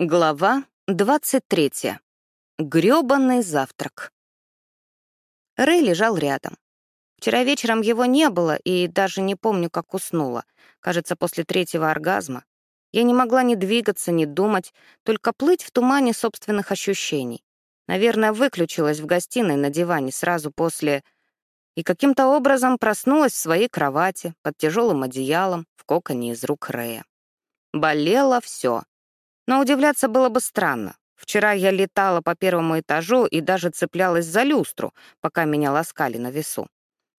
Глава 23. Грёбаный завтрак. Рэй лежал рядом. Вчера вечером его не было, и даже не помню, как уснула. Кажется, после третьего оргазма. Я не могла ни двигаться, ни думать, только плыть в тумане собственных ощущений. Наверное, выключилась в гостиной на диване сразу после... И каким-то образом проснулась в своей кровати, под тяжелым одеялом, в коконе из рук Рэя. Болело все но удивляться было бы странно. Вчера я летала по первому этажу и даже цеплялась за люстру, пока меня ласкали на весу.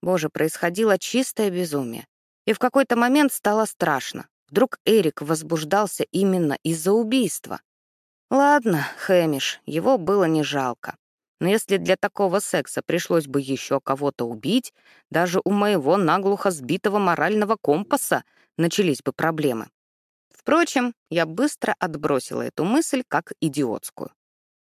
Боже, происходило чистое безумие. И в какой-то момент стало страшно. Вдруг Эрик возбуждался именно из-за убийства. Ладно, Хэмиш, его было не жалко. Но если для такого секса пришлось бы еще кого-то убить, даже у моего наглухо сбитого морального компаса начались бы проблемы. Впрочем, я быстро отбросила эту мысль как идиотскую.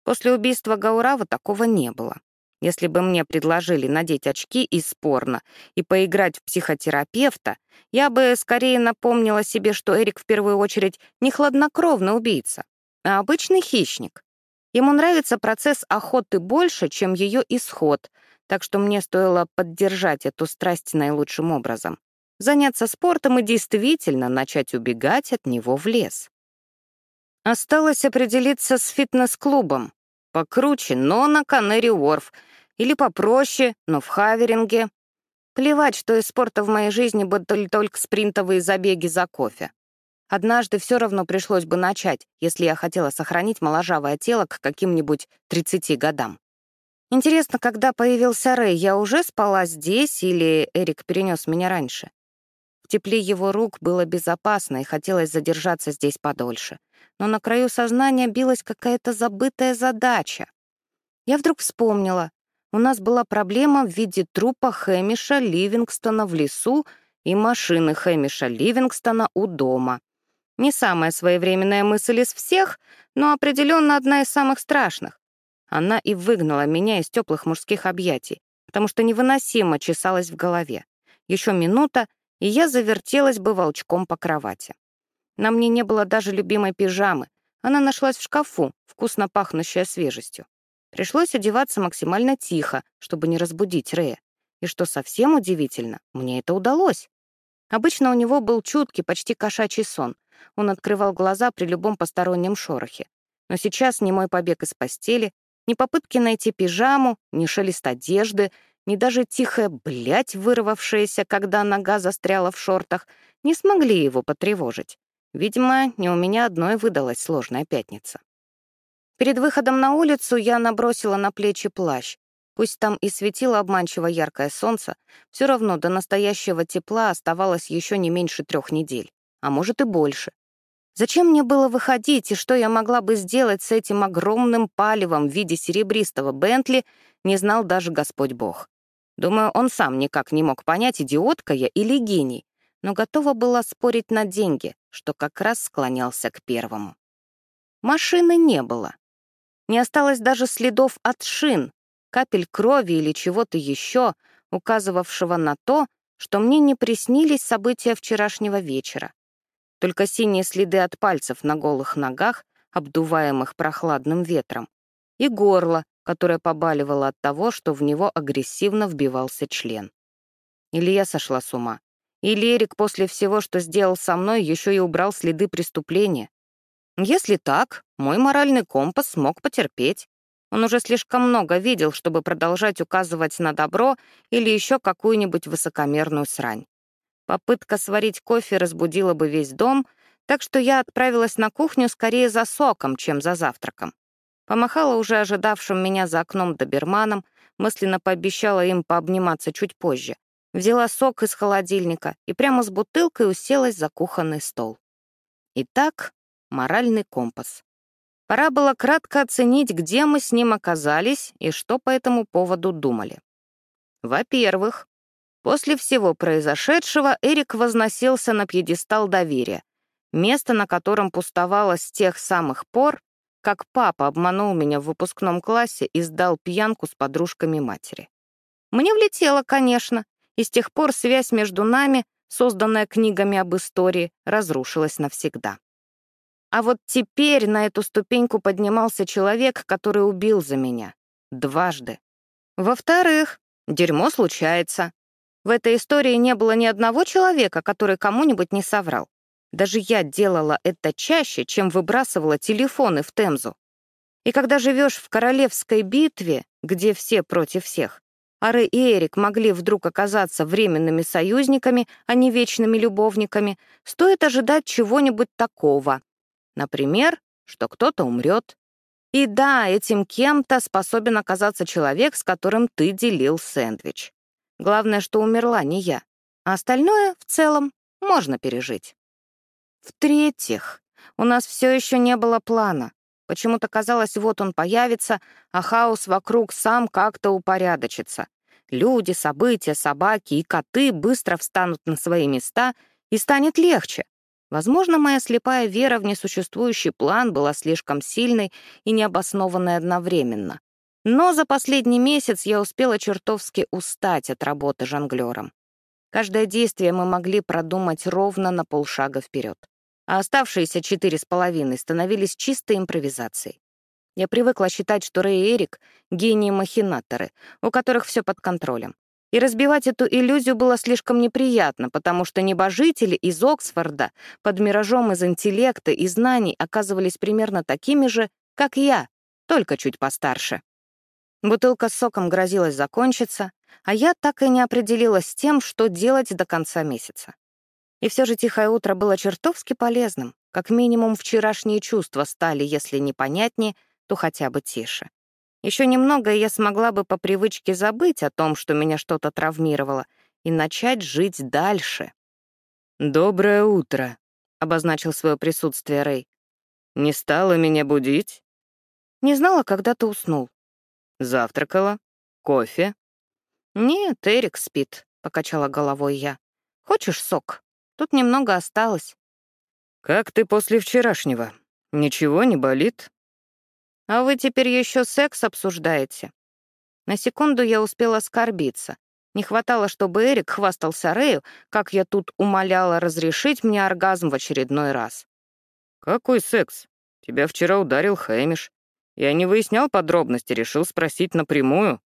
После убийства Гаурава такого не было. Если бы мне предложили надеть очки из порно и поиграть в психотерапевта, я бы скорее напомнила себе, что Эрик в первую очередь не хладнокровный убийца, а обычный хищник. Ему нравится процесс охоты больше, чем ее исход, так что мне стоило поддержать эту страсть наилучшим образом заняться спортом и действительно начать убегать от него в лес. Осталось определиться с фитнес-клубом. Покруче, но на Канери-Уорф. Или попроще, но в Хаверинге. Плевать, что из спорта в моей жизни были только спринтовые забеги за кофе. Однажды все равно пришлось бы начать, если я хотела сохранить моложавое тело к каким-нибудь 30 годам. Интересно, когда появился Рэй, я уже спала здесь или Эрик перенес меня раньше? В тепле его рук было безопасно и хотелось задержаться здесь подольше. Но на краю сознания билась какая-то забытая задача. Я вдруг вспомнила. У нас была проблема в виде трупа Хэмиша Ливингстона в лесу и машины Хэмиша Ливингстона у дома. Не самая своевременная мысль из всех, но определенно одна из самых страшных. Она и выгнала меня из теплых мужских объятий, потому что невыносимо чесалась в голове. Еще минута, и я завертелась бы волчком по кровати. На мне не было даже любимой пижамы. Она нашлась в шкафу, вкусно пахнущая свежестью. Пришлось одеваться максимально тихо, чтобы не разбудить Рея. И что совсем удивительно, мне это удалось. Обычно у него был чуткий, почти кошачий сон. Он открывал глаза при любом постороннем шорохе. Но сейчас ни мой побег из постели, ни попытки найти пижаму, ни шелест одежды, ни даже тихая блядь, вырвавшаяся, когда нога застряла в шортах, не смогли его потревожить. Видимо, не у меня одной выдалась сложная пятница. Перед выходом на улицу я набросила на плечи плащ. Пусть там и светило обманчиво яркое солнце, все равно до настоящего тепла оставалось еще не меньше трех недель, а может и больше. Зачем мне было выходить, и что я могла бы сделать с этим огромным палевом в виде серебристого Бентли, не знал даже Господь Бог. Думаю, он сам никак не мог понять, идиотка я или гений, но готова была спорить на деньги, что как раз склонялся к первому. Машины не было. Не осталось даже следов от шин, капель крови или чего-то еще, указывавшего на то, что мне не приснились события вчерашнего вечера. Только синие следы от пальцев на голых ногах, обдуваемых прохладным ветром, и горло, которое побаливало от того, что в него агрессивно вбивался член. Или я сошла с ума. Или Эрик после всего, что сделал со мной, еще и убрал следы преступления. Если так, мой моральный компас смог потерпеть. Он уже слишком много видел, чтобы продолжать указывать на добро или еще какую-нибудь высокомерную срань. Попытка сварить кофе разбудила бы весь дом, так что я отправилась на кухню скорее за соком, чем за завтраком. Помахала уже ожидавшим меня за окном доберманом, мысленно пообещала им пообниматься чуть позже. Взяла сок из холодильника и прямо с бутылкой уселась за кухонный стол. Итак, моральный компас. Пора было кратко оценить, где мы с ним оказались и что по этому поводу думали. Во-первых, после всего произошедшего Эрик возносился на пьедестал доверия, место на котором пустовало с тех самых пор, как папа обманул меня в выпускном классе и сдал пьянку с подружками матери. Мне влетело, конечно, и с тех пор связь между нами, созданная книгами об истории, разрушилась навсегда. А вот теперь на эту ступеньку поднимался человек, который убил за меня. Дважды. Во-вторых, дерьмо случается. В этой истории не было ни одного человека, который кому-нибудь не соврал. Даже я делала это чаще, чем выбрасывала телефоны в Темзу. И когда живешь в королевской битве, где все против всех, Ары и Эрик могли вдруг оказаться временными союзниками, а не вечными любовниками, стоит ожидать чего-нибудь такого. Например, что кто-то умрет. И да, этим кем-то способен оказаться человек, с которым ты делил сэндвич. Главное, что умерла не я, а остальное в целом можно пережить. В-третьих, у нас все еще не было плана. Почему-то казалось, вот он появится, а хаос вокруг сам как-то упорядочится. Люди, события, собаки и коты быстро встанут на свои места, и станет легче. Возможно, моя слепая вера в несуществующий план была слишком сильной и необоснованной одновременно. Но за последний месяц я успела чертовски устать от работы жонглером. Каждое действие мы могли продумать ровно на полшага вперед а оставшиеся четыре с половиной становились чистой импровизацией. Я привыкла считать, что Рэй и Эрик — гении-махинаторы, у которых все под контролем. И разбивать эту иллюзию было слишком неприятно, потому что небожители из Оксфорда под миражом из интеллекта и знаний оказывались примерно такими же, как я, только чуть постарше. Бутылка с соком грозилась закончиться, а я так и не определилась с тем, что делать до конца месяца. И все же тихое утро было чертовски полезным. Как минимум, вчерашние чувства стали, если не понятнее, то хотя бы тише. Еще немного, и я смогла бы по привычке забыть о том, что меня что-то травмировало, и начать жить дальше. «Доброе утро», — обозначил свое присутствие Рэй. «Не стала меня будить?» «Не знала, когда ты уснул». «Завтракала? Кофе?» «Нет, Эрик спит», — покачала головой я. «Хочешь сок?» Тут немного осталось. «Как ты после вчерашнего? Ничего не болит?» «А вы теперь еще секс обсуждаете?» На секунду я успела оскорбиться. Не хватало, чтобы Эрик хвастался Рэю, как я тут умоляла разрешить мне оргазм в очередной раз. «Какой секс? Тебя вчера ударил Хэмиш. Я не выяснял подробности, решил спросить напрямую».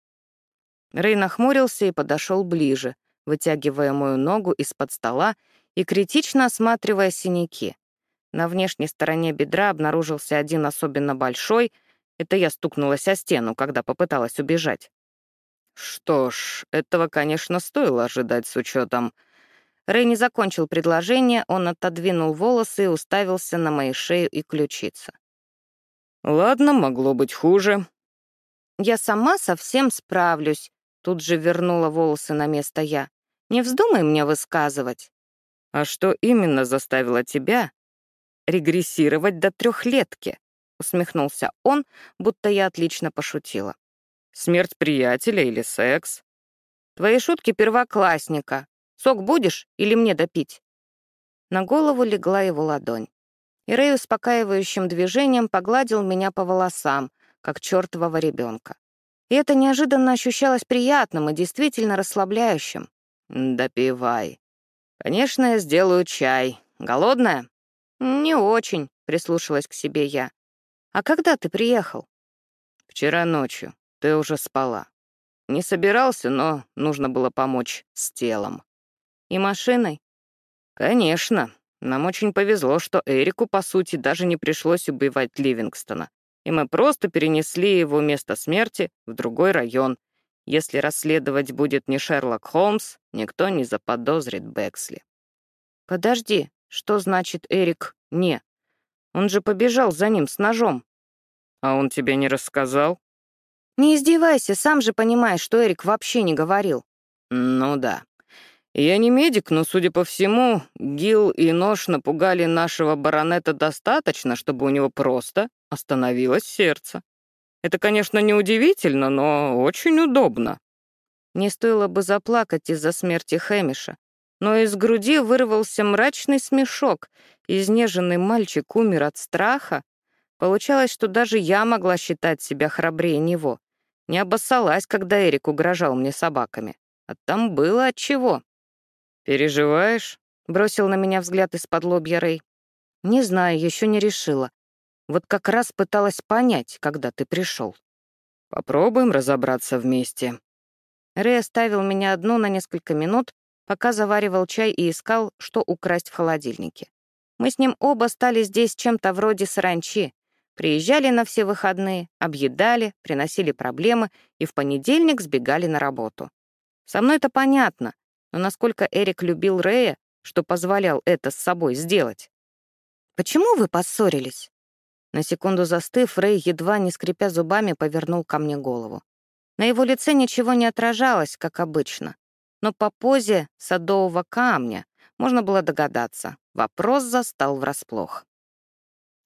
Рэй нахмурился и подошел ближе, вытягивая мою ногу из-под стола и критично осматривая синяки. На внешней стороне бедра обнаружился один особенно большой. Это я стукнулась о стену, когда попыталась убежать. Что ж, этого, конечно, стоило ожидать с учетом. Рэй не закончил предложение, он отодвинул волосы и уставился на мои шею и ключицы. «Ладно, могло быть хуже». «Я сама совсем справлюсь», — тут же вернула волосы на место я. «Не вздумай мне высказывать». «А что именно заставило тебя регрессировать до трехлетки?» — усмехнулся он, будто я отлично пошутила. «Смерть приятеля или секс?» «Твои шутки первоклассника. Сок будешь или мне допить?» На голову легла его ладонь. И Рэй успокаивающим движением погладил меня по волосам, как чертового ребенка. И это неожиданно ощущалось приятным и действительно расслабляющим. «Допивай», «Конечно, я сделаю чай. Голодная?» «Не очень», — прислушалась к себе я. «А когда ты приехал?» «Вчера ночью. Ты уже спала. Не собирался, но нужно было помочь с телом». «И машиной?» «Конечно. Нам очень повезло, что Эрику, по сути, даже не пришлось убивать Ливингстона, и мы просто перенесли его место смерти в другой район, если расследовать будет не Шерлок Холмс, никто не заподозрит Бэксли. Подожди, что значит Эрик «не»? Он же побежал за ним с ножом. А он тебе не рассказал? Не издевайся, сам же понимаешь, что Эрик вообще не говорил. Ну да. Я не медик, но, судя по всему, Гил и нож напугали нашего баронета достаточно, чтобы у него просто остановилось сердце. Это, конечно, неудивительно, но очень удобно. Не стоило бы заплакать из-за смерти Хэмиша, но из груди вырвался мрачный смешок. Изнеженный мальчик умер от страха. Получалось, что даже я могла считать себя храбрее него. Не обоссалась, когда Эрик угрожал мне собаками. А там было от чего. «Переживаешь?» — бросил на меня взгляд из-под лобья Рэй. Не знаю, еще не решила. Вот как раз пыталась понять, когда ты пришел. Попробуем разобраться вместе. Рэй оставил меня одну на несколько минут, пока заваривал чай и искал, что украсть в холодильнике. Мы с ним оба стали здесь чем-то вроде саранчи. Приезжали на все выходные, объедали, приносили проблемы и в понедельник сбегали на работу. Со мной это понятно, но насколько Эрик любил Рэя, что позволял это с собой сделать. «Почему вы поссорились?» На секунду застыв, Рэй, едва не скрипя зубами, повернул ко мне голову. На его лице ничего не отражалось, как обычно. Но по позе садового камня можно было догадаться. Вопрос застал врасплох.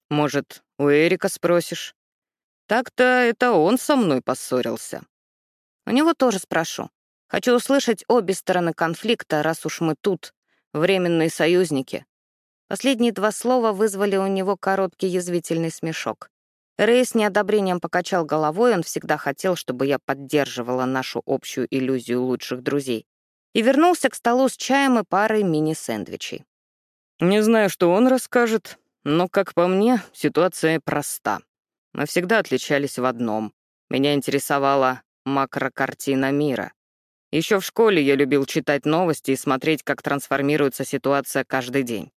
«Может, у Эрика спросишь?» «Так-то это он со мной поссорился». «У него тоже спрошу. Хочу услышать обе стороны конфликта, раз уж мы тут, временные союзники, Последние два слова вызвали у него короткий язвительный смешок. Рэй с неодобрением покачал головой, он всегда хотел, чтобы я поддерживала нашу общую иллюзию лучших друзей. И вернулся к столу с чаем и парой мини-сэндвичей. «Не знаю, что он расскажет, но, как по мне, ситуация проста. Мы всегда отличались в одном. Меня интересовала макрокартина мира. Еще в школе я любил читать новости и смотреть, как трансформируется ситуация каждый день.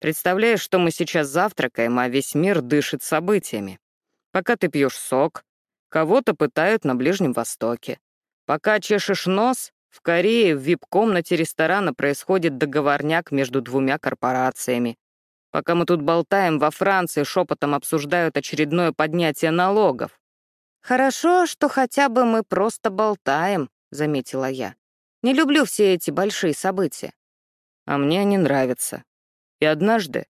Представляешь, что мы сейчас завтракаем, а весь мир дышит событиями. Пока ты пьешь сок, кого-то пытают на Ближнем Востоке. Пока чешешь нос, в Корее в вип-комнате ресторана происходит договорняк между двумя корпорациями. Пока мы тут болтаем, во Франции шепотом обсуждают очередное поднятие налогов. «Хорошо, что хотя бы мы просто болтаем», — заметила я. «Не люблю все эти большие события». «А мне они нравятся. И однажды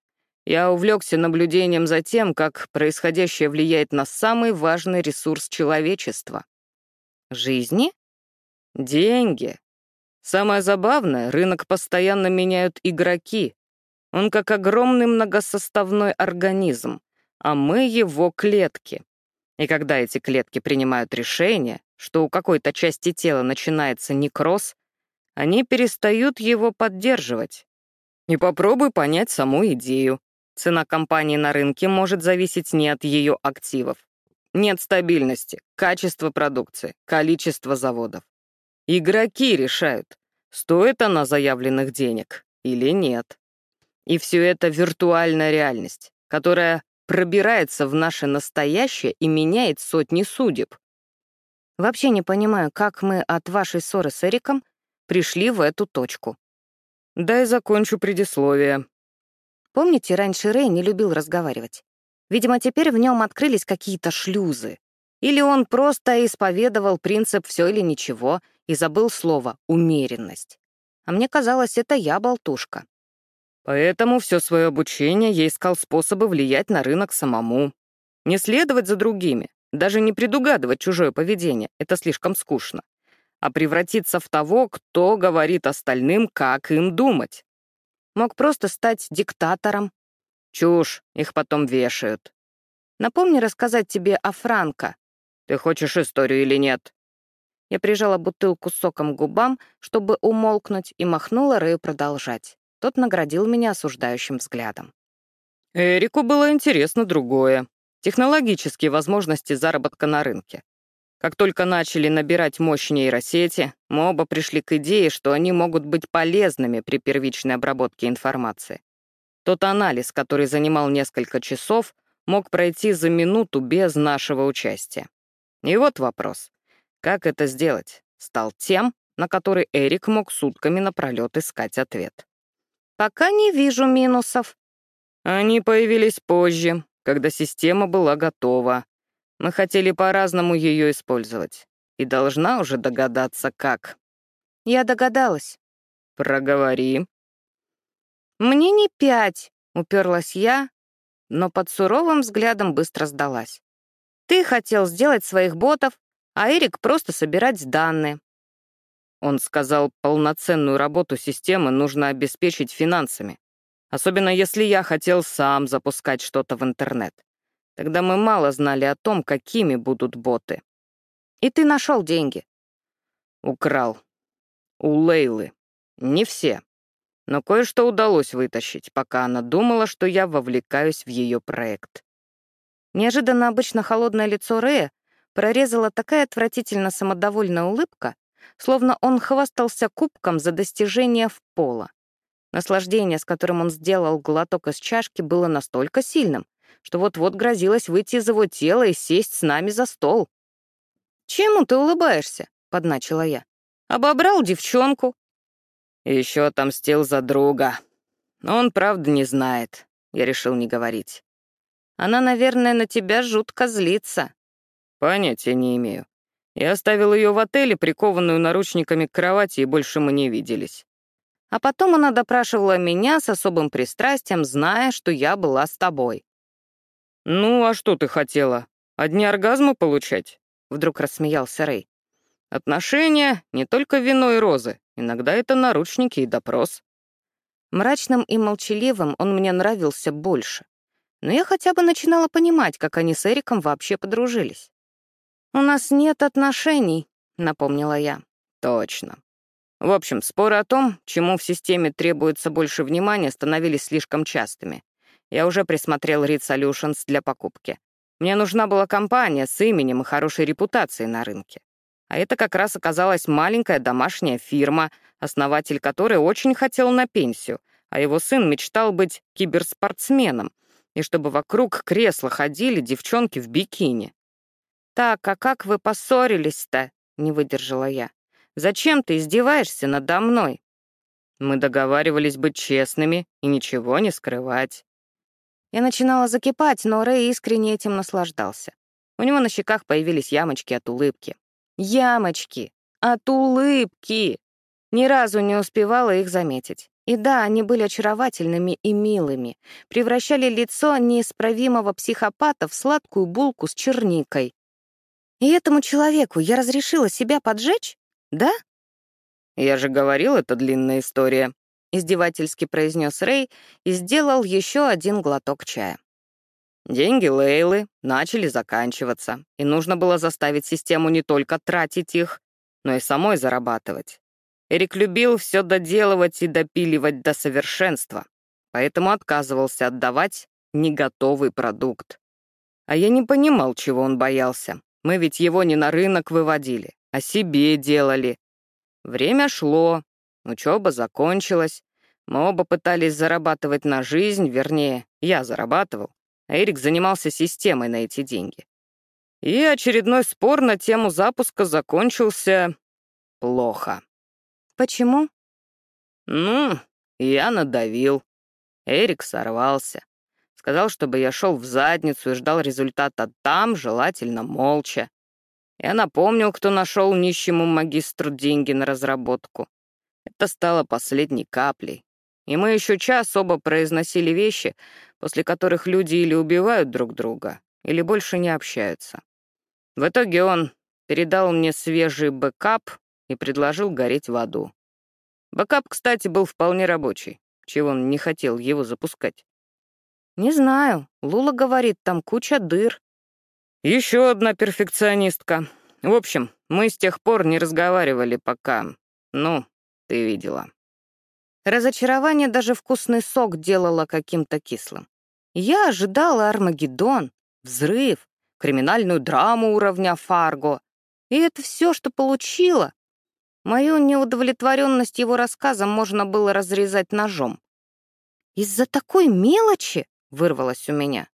я увлекся наблюдением за тем, как происходящее влияет на самый важный ресурс человечества. Жизни? Деньги. Самое забавное, рынок постоянно меняют игроки. Он как огромный многосоставной организм, а мы его клетки. И когда эти клетки принимают решение, что у какой-то части тела начинается некроз, они перестают его поддерживать. И попробуй понять саму идею. Цена компании на рынке может зависеть не от ее активов. Нет стабильности, качества продукции, количество заводов. Игроки решают, стоит она заявленных денег или нет. И все это виртуальная реальность, которая пробирается в наше настоящее и меняет сотни судеб. Вообще не понимаю, как мы от вашей ссоры с Эриком пришли в эту точку. Дай закончу предисловие. Помните, раньше Рэй не любил разговаривать? Видимо, теперь в нем открылись какие-то шлюзы. Или он просто исповедовал принцип «все или ничего» и забыл слово «умеренность». А мне казалось, это я болтушка. Поэтому все свое обучение я искал способы влиять на рынок самому. Не следовать за другими, даже не предугадывать чужое поведение, это слишком скучно а превратиться в того, кто говорит остальным, как им думать. Мог просто стать диктатором. Чушь, их потом вешают. Напомни рассказать тебе о Франко. Ты хочешь историю или нет? Я прижала бутылку соком к губам, чтобы умолкнуть, и махнула Рэю продолжать. Тот наградил меня осуждающим взглядом. Эрику было интересно другое. Технологические возможности заработка на рынке. Как только начали набирать мощь нейросети, мы оба пришли к идее, что они могут быть полезными при первичной обработке информации. Тот анализ, который занимал несколько часов, мог пройти за минуту без нашего участия. И вот вопрос. Как это сделать? Стал тем, на который Эрик мог сутками напролет искать ответ. «Пока не вижу минусов». Они появились позже, когда система была готова, мы хотели по-разному ее использовать. И должна уже догадаться, как. Я догадалась. Проговори. Мне не пять, уперлась я, но под суровым взглядом быстро сдалась. Ты хотел сделать своих ботов, а Эрик просто собирать данные. Он сказал, полноценную работу системы нужно обеспечить финансами. Особенно если я хотел сам запускать что-то в интернет. Тогда мы мало знали о том, какими будут боты. И ты нашел деньги. Украл. У Лейлы. Не все. но кое-что удалось вытащить, пока она думала, что я вовлекаюсь в ее проект. Неожиданно обычно холодное лицо Рэя прорезала такая отвратительно самодовольная улыбка, словно он хвастался кубком за достижение в пола. Наслаждение, с которым он сделал глоток из чашки, было настолько сильным, что вот-вот грозилось выйти из его тела и сесть с нами за стол. «Чему ты улыбаешься?» — подначила я. «Обобрал девчонку». Еще отомстил за друга. Но он, правда, не знает. Я решил не говорить. Она, наверное, на тебя жутко злится. Понятия не имею. Я оставил ее в отеле, прикованную наручниками к кровати, и больше мы не виделись. А потом она допрашивала меня с особым пристрастием, зная, что я была с тобой. «Ну, а что ты хотела? Одни оргазмы получать?» Вдруг рассмеялся Рэй. «Отношения — не только вино и розы. Иногда это наручники и допрос». Мрачным и молчаливым он мне нравился больше. Но я хотя бы начинала понимать, как они с Эриком вообще подружились. «У нас нет отношений», — напомнила я. «Точно. В общем, споры о том, чему в системе требуется больше внимания, становились слишком частыми. Я уже присмотрел Read Solutions для покупки. Мне нужна была компания с именем и хорошей репутацией на рынке. А это как раз оказалась маленькая домашняя фирма, основатель которой очень хотел на пенсию, а его сын мечтал быть киберспортсменом, и чтобы вокруг кресла ходили девчонки в бикини. «Так, а как вы поссорились-то?» — не выдержала я. «Зачем ты издеваешься надо мной?» Мы договаривались быть честными и ничего не скрывать. Я начинала закипать, но Рэй искренне этим наслаждался. У него на щеках появились ямочки от улыбки. Ямочки! От улыбки! Ни разу не успевала их заметить. И да, они были очаровательными и милыми, превращали лицо неисправимого психопата в сладкую булку с черникой. И этому человеку я разрешила себя поджечь? Да? Я же говорил, это длинная история. — издевательски произнес Рэй и сделал еще один глоток чая. Деньги Лейлы начали заканчиваться, и нужно было заставить систему не только тратить их, но и самой зарабатывать. Эрик любил все доделывать и допиливать до совершенства, поэтому отказывался отдавать неготовый продукт. А я не понимал, чего он боялся. Мы ведь его не на рынок выводили, а себе делали. Время шло, Учеба закончилась. Мы оба пытались зарабатывать на жизнь, вернее, я зарабатывал, а Эрик занимался системой на эти деньги. И очередной спор на тему запуска закончился плохо. Почему? Ну, я надавил. Эрик сорвался. Сказал, чтобы я шел в задницу и ждал результата там, желательно молча. Я напомнил, кто нашел нищему магистру деньги на разработку. Это стало последней каплей. И мы еще час оба произносили вещи, после которых люди или убивают друг друга, или больше не общаются. В итоге он передал мне свежий бэкап и предложил гореть в аду. Бэкап, кстати, был вполне рабочий, чего он не хотел его запускать. «Не знаю. Лула говорит, там куча дыр». Еще одна перфекционистка. В общем, мы с тех пор не разговаривали пока. Ну, ты видела. Разочарование даже вкусный сок делало каким-то кислым. Я ожидала Армагеддон, взрыв, криминальную драму уровня Фарго. И это все, что получила. Мою неудовлетворенность его рассказом можно было разрезать ножом. «Из-за такой мелочи?» — вырвалось у меня.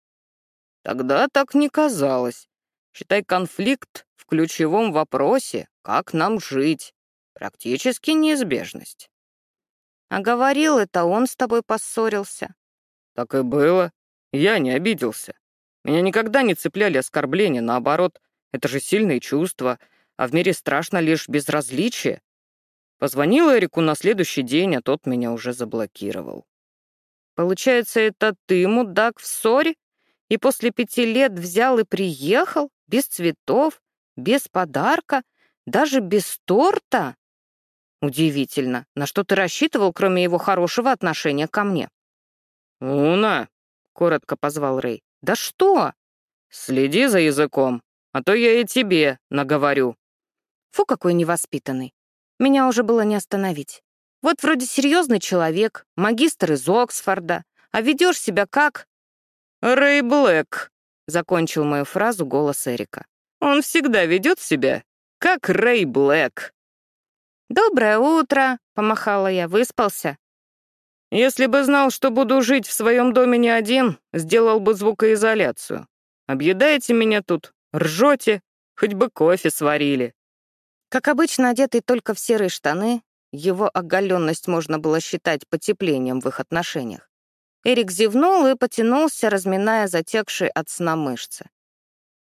Тогда так не казалось. Считай конфликт в ключевом вопросе, как нам жить. Практически неизбежность. А говорил это, он с тобой поссорился. Так и было. Я не обиделся. Меня никогда не цепляли оскорбления, наоборот, это же сильные чувства, а в мире страшно лишь безразличие. Позвонил Эрику на следующий день, а тот меня уже заблокировал. Получается, это ты, мудак, в ссоре? И после пяти лет взял и приехал? Без цветов? Без подарка? Даже без торта? Удивительно, на что ты рассчитывал, кроме его хорошего отношения ко мне? «Уна!» — коротко позвал Рэй. «Да что?» «Следи за языком, а то я и тебе наговорю». Фу, какой невоспитанный. Меня уже было не остановить. Вот вроде серьезный человек, магистр из Оксфорда, а ведешь себя как...» «Рэй Блэк», — закончил мою фразу голос Эрика. «Он всегда ведет себя как Рэй Блэк». «Доброе утро», — помахала я, выспался. «Если бы знал, что буду жить в своем доме не один, сделал бы звукоизоляцию. Объедаете меня тут, ржете, хоть бы кофе сварили». Как обычно, одетый только в серые штаны, его оголенность можно было считать потеплением в их отношениях. Эрик зевнул и потянулся, разминая затекшие от сна мышцы.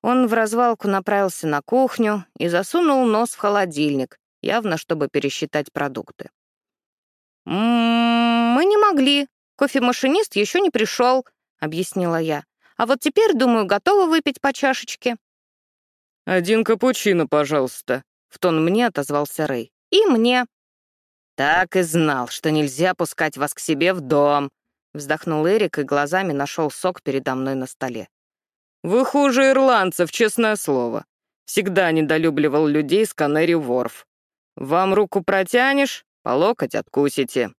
Он в развалку направился на кухню и засунул нос в холодильник, явно чтобы пересчитать продукты. «М-м, «Мы не могли. Кофемашинист еще не пришел», — объяснила я. «А вот теперь, думаю, готовы выпить по чашечке». «Один капучино, пожалуйста», — в тон мне отозвался Рэй. «И мне». «Так и знал, что нельзя пускать вас к себе в дом», — вздохнул Эрик и глазами нашел сок передо мной на столе. «Вы хуже ирландцев, честное слово. Всегда недолюбливал людей с Канери Ворф. Вам руку протянешь, по локоть откусите».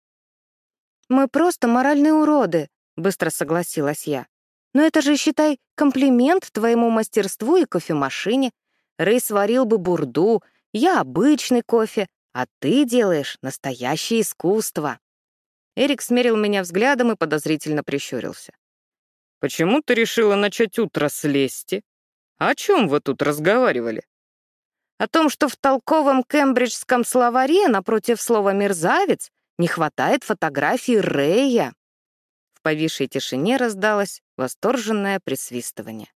«Мы просто моральные уроды», — быстро согласилась я. «Но это же, считай, комплимент твоему мастерству и кофемашине. Рэй сварил бы бурду, я обычный кофе, а ты делаешь настоящее искусство». Эрик смерил меня взглядом и подозрительно прищурился. «Почему ты решила начать утро с лести? О чем вы тут разговаривали?» О том, что в толковом кембриджском словаре напротив слова «мерзавец» не хватает фотографии Рэя. В повисшей тишине раздалось восторженное присвистывание.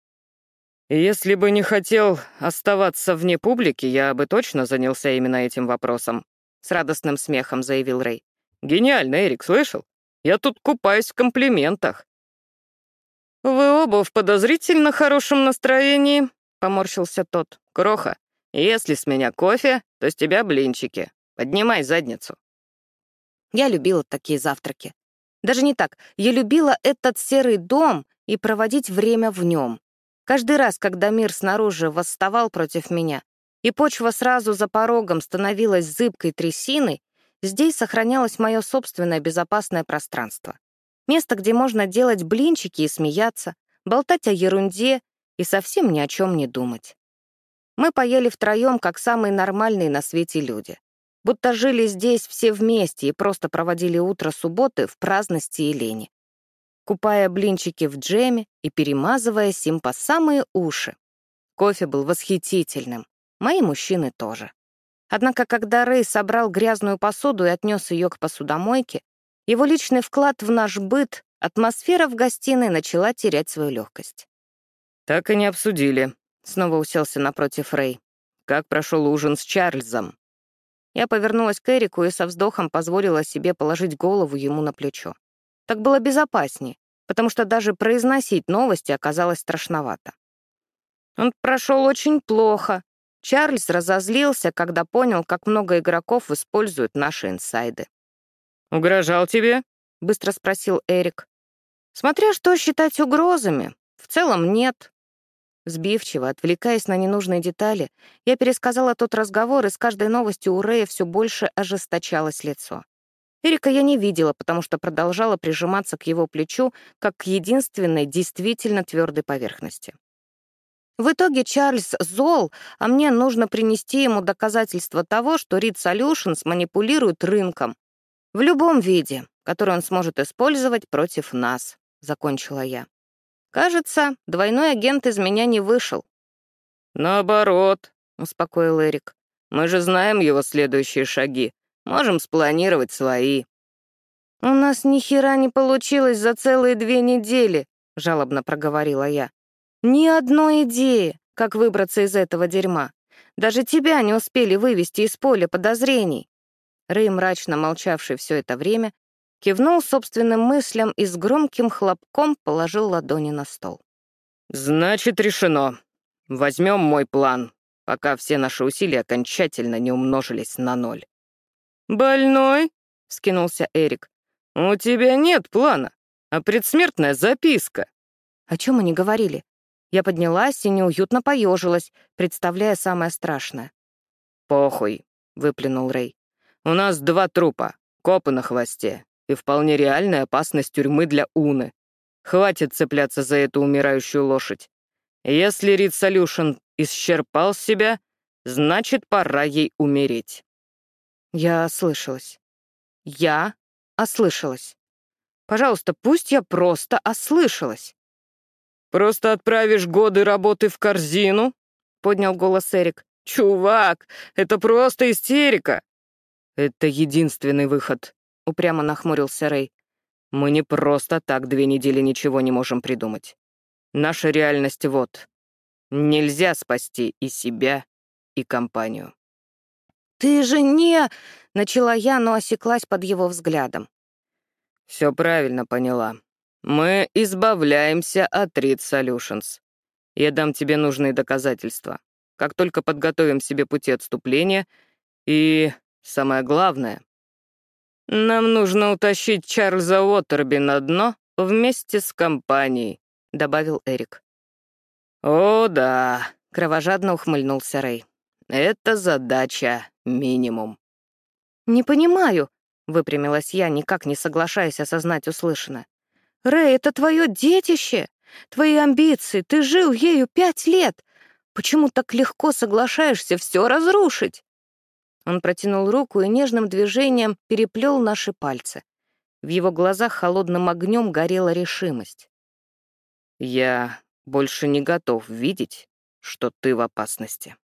«Если бы не хотел оставаться вне публики, я бы точно занялся именно этим вопросом», — с радостным смехом заявил Рэй. «Гениально, Эрик, слышал? Я тут купаюсь в комплиментах». «Вы оба в подозрительно хорошем настроении», — поморщился тот. «Кроха, если с меня кофе, то с тебя блинчики. Поднимай задницу». Я любила такие завтраки. Даже не так. Я любила этот серый дом и проводить время в нем. Каждый раз, когда мир снаружи восставал против меня, и почва сразу за порогом становилась зыбкой трясиной, здесь сохранялось мое собственное безопасное пространство. Место, где можно делать блинчики и смеяться, болтать о ерунде и совсем ни о чем не думать. Мы поели втроем, как самые нормальные на свете люди. Будто жили здесь все вместе и просто проводили утро субботы в праздности и лени. Купая блинчики в джеме и перемазываясь им по самые уши. Кофе был восхитительным. Мои мужчины тоже. Однако, когда Рэй собрал грязную посуду и отнес ее к посудомойке, его личный вклад в наш быт, атмосфера в гостиной начала терять свою легкость. «Так и не обсудили», Снова уселся напротив Рэй. «Как прошел ужин с Чарльзом?» Я повернулась к Эрику и со вздохом позволила себе положить голову ему на плечо. Так было безопаснее, потому что даже произносить новости оказалось страшновато. Он прошел очень плохо. Чарльз разозлился, когда понял, как много игроков используют наши инсайды. «Угрожал тебе?» — быстро спросил Эрик. «Смотря что считать угрозами. В целом нет. Сбивчиво, отвлекаясь на ненужные детали, я пересказала тот разговор, и с каждой новостью у Рэя все больше ожесточалось лицо. Эрика я не видела, потому что продолжала прижиматься к его плечу, как к единственной действительно твердой поверхности. В итоге Чарльз зол, а мне нужно принести ему доказательство того, что Reed Solutions манипулирует рынком. В любом виде, который он сможет использовать против нас, — закончила я. Кажется, двойной агент из меня не вышел. Наоборот, успокоил Эрик. Мы же знаем его следующие шаги. Можем спланировать свои. У нас ни хера не получилось за целые две недели, жалобно проговорила я. Ни одной идеи, как выбраться из этого дерьма. Даже тебя не успели вывести из поля подозрений. Рэй, мрачно молчавший все это время, кивнул собственным мыслям и с громким хлопком положил ладони на стол. «Значит, решено. Возьмем мой план, пока все наши усилия окончательно не умножились на ноль». «Больной?» — скинулся Эрик. «У тебя нет плана, а предсмертная записка». О чем они говорили? Я поднялась и неуютно поежилась, представляя самое страшное. «Похуй», — выплюнул Рэй. «У нас два трупа. копы на хвосте и вполне реальная опасность тюрьмы для Уны. Хватит цепляться за эту умирающую лошадь. Если Рид Солюшн исчерпал себя, значит, пора ей умереть. Я ослышалась. Я ослышалась. Пожалуйста, пусть я просто ослышалась. «Просто отправишь годы работы в корзину?» — поднял голос Эрик. «Чувак, это просто истерика!» «Это единственный выход», — упрямо нахмурился Рэй. «Мы не просто так две недели ничего не можем придумать. Наша реальность вот. Нельзя спасти и себя, и компанию». «Ты же не...» — начала я, но осеклась под его взглядом. «Все правильно поняла. Мы избавляемся от Read Solutions. Я дам тебе нужные доказательства. Как только подготовим себе пути отступления и, самое главное, нам нужно утащить Чарльза Уотерби на дно вместе с компанией», — добавил Эрик. «О, да», — кровожадно ухмыльнулся Рэй. «Это задача минимум». «Не понимаю», — выпрямилась я, никак не соглашаясь осознать услышанное. «Рэй, это твое детище, твои амбиции, ты жил ею пять лет. Почему так легко соглашаешься все разрушить?» Он протянул руку и нежным движением переплел наши пальцы. В его глазах холодным огнем горела решимость. «Я больше не готов видеть, что ты в опасности».